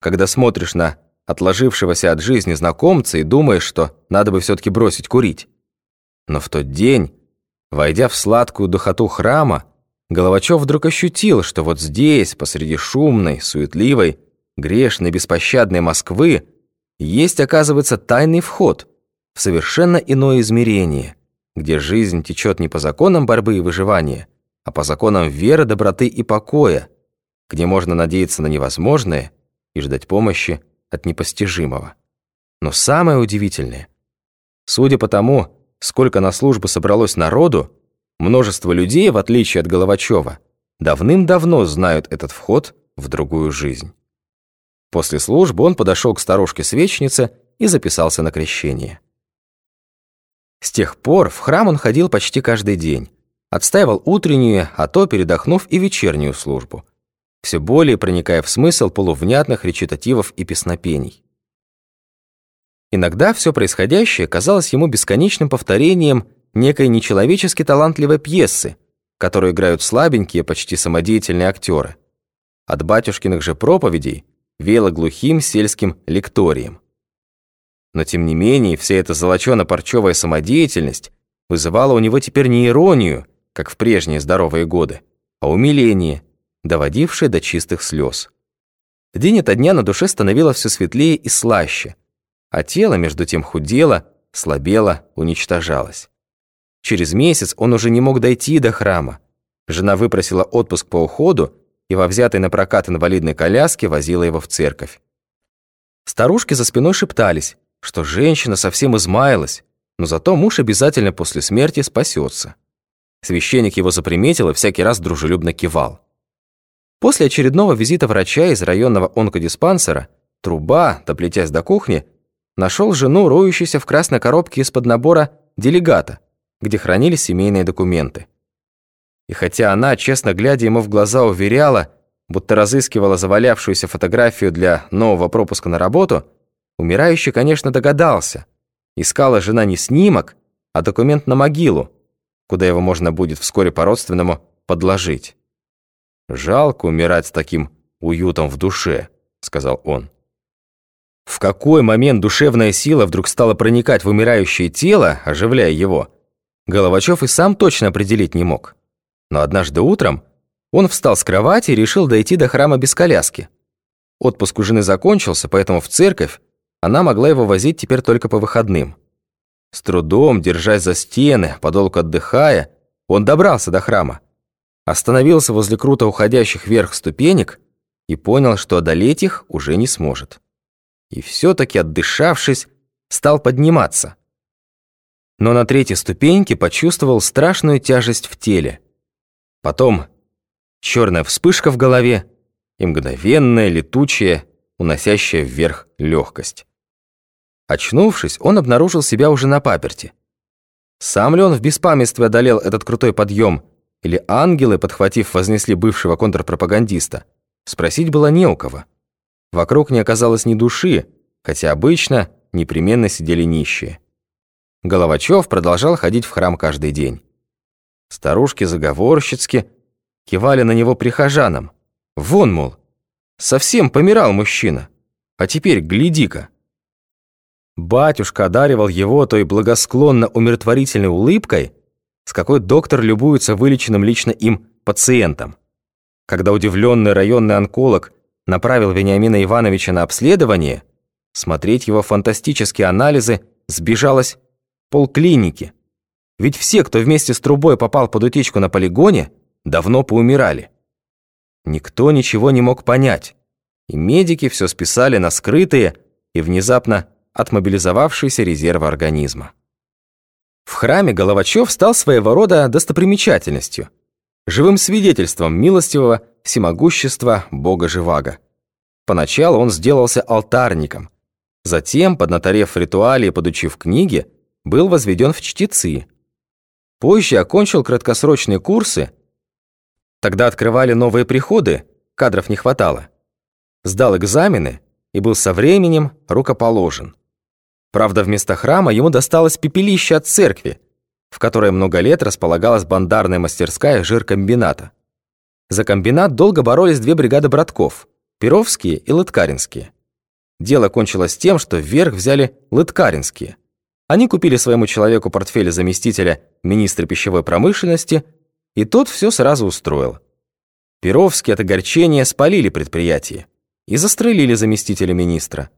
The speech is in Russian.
когда смотришь на отложившегося от жизни знакомца и думаешь, что надо бы все-таки бросить курить. Но в тот день, войдя в сладкую духоту храма, Головачев вдруг ощутил, что вот здесь, посреди шумной, суетливой, грешной, беспощадной Москвы, есть, оказывается, тайный вход в совершенно иное измерение, где жизнь течет не по законам борьбы и выживания, а по законам веры, доброты и покоя, где можно надеяться на невозможное и ждать помощи от непостижимого. Но самое удивительное, судя по тому, сколько на службу собралось народу, Множество людей, в отличие от Головачева, давным-давно знают этот вход в другую жизнь. После службы он подошел к старушке-свечнице и записался на крещение. С тех пор в храм он ходил почти каждый день, отстаивал утреннюю, а то, передохнув, и вечернюю службу, все более проникая в смысл полувнятных речитативов и песнопений. Иногда все происходящее казалось ему бесконечным повторением некой нечеловечески талантливой пьесы, которую играют слабенькие, почти самодеятельные актеры. От батюшкиных же проповедей веяло глухим сельским лекторием. Но тем не менее, вся эта золочено-парчевая самодеятельность вызывала у него теперь не иронию, как в прежние здоровые годы, а умиление, доводившее до чистых слез. День ото дня на душе становилось все светлее и слаще, а тело, между тем, худело, слабело, уничтожалось. Через месяц он уже не мог дойти до храма. Жена выпросила отпуск по уходу и во взятой на прокат инвалидной коляске возила его в церковь. Старушки за спиной шептались, что женщина совсем измаялась, но зато муж обязательно после смерти спасется. Священник его заприметил и всякий раз дружелюбно кивал. После очередного визита врача из районного онкодиспансера Труба, доплетясь до кухни, нашел жену, роющейся в красной коробке из-под набора делегата – где хранились семейные документы. И хотя она, честно глядя ему в глаза, уверяла, будто разыскивала завалявшуюся фотографию для нового пропуска на работу, умирающий, конечно, догадался. Искала жена не снимок, а документ на могилу, куда его можно будет вскоре по-родственному подложить. «Жалко умирать с таким уютом в душе», — сказал он. В какой момент душевная сила вдруг стала проникать в умирающее тело, оживляя его, Головачев и сам точно определить не мог. Но однажды утром он встал с кровати и решил дойти до храма без коляски. Отпуск у жены закончился, поэтому в церковь она могла его возить теперь только по выходным. С трудом, держась за стены, подолгу отдыхая, он добрался до храма, остановился возле круто уходящих вверх ступенек и понял, что одолеть их уже не сможет. И все-таки, отдышавшись, стал подниматься но на третьей ступеньке почувствовал страшную тяжесть в теле. Потом черная вспышка в голове и мгновенная, летучая, уносящая вверх легкость. Очнувшись, он обнаружил себя уже на паперти. Сам ли он в беспамятстве одолел этот крутой подъем, или ангелы, подхватив, вознесли бывшего контрпропагандиста, спросить было не у кого. Вокруг не оказалось ни души, хотя обычно непременно сидели нищие. Головачев продолжал ходить в храм каждый день. Старушки заговорщицки кивали на него прихожанам. Вон, мол, совсем помирал мужчина. А теперь гляди-ка. Батюшка одаривал его той благосклонно умиротворительной улыбкой, с какой доктор любуется вылеченным лично им пациентом. Когда удивленный районный онколог направил Вениамина Ивановича на обследование, смотреть его фантастические анализы сбежалось полклиники. Ведь все, кто вместе с трубой попал под утечку на полигоне, давно поумирали. Никто ничего не мог понять, и медики все списали на скрытые и внезапно отмобилизовавшиеся резервы организма. В храме Головачев стал своего рода достопримечательностью, живым свидетельством милостивого всемогущества Бога Живаго. Поначалу он сделался алтарником, затем, поднаторев в ритуале и подучив книги, был возведен в чтецы. Позже окончил краткосрочные курсы. Тогда открывали новые приходы, кадров не хватало. Сдал экзамены и был со временем рукоположен. Правда, вместо храма ему досталось пепелище от церкви, в которой много лет располагалась бандарная мастерская жиркомбината. За комбинат долго боролись две бригады братков, Перовские и Лыткаринские. Дело кончилось тем, что вверх взяли Лыткаринские. Они купили своему человеку портфель заместителя министра пищевой промышленности, и тот все сразу устроил. Перовские от огорчения спалили предприятие и застрелили заместителя министра.